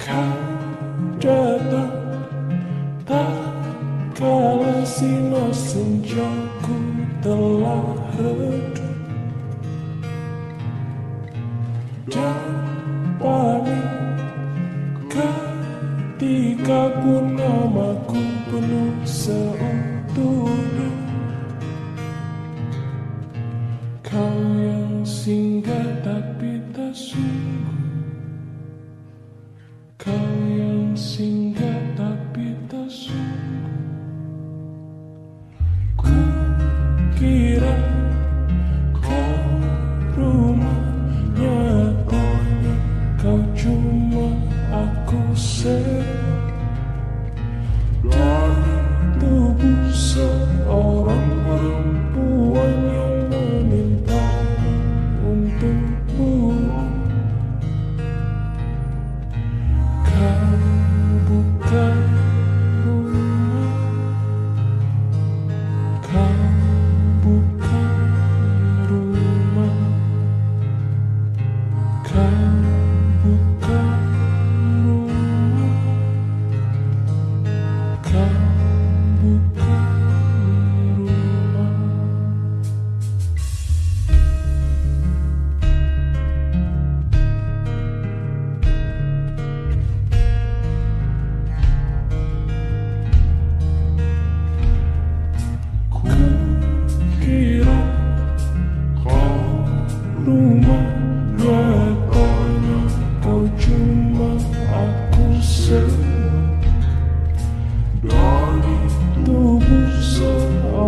Kau datang tak kala sinar senjaku telah redup Dan panik ketika ku namaku penuh seutuhnya. Kau yang singgah tapi tak sungguh Ku kira so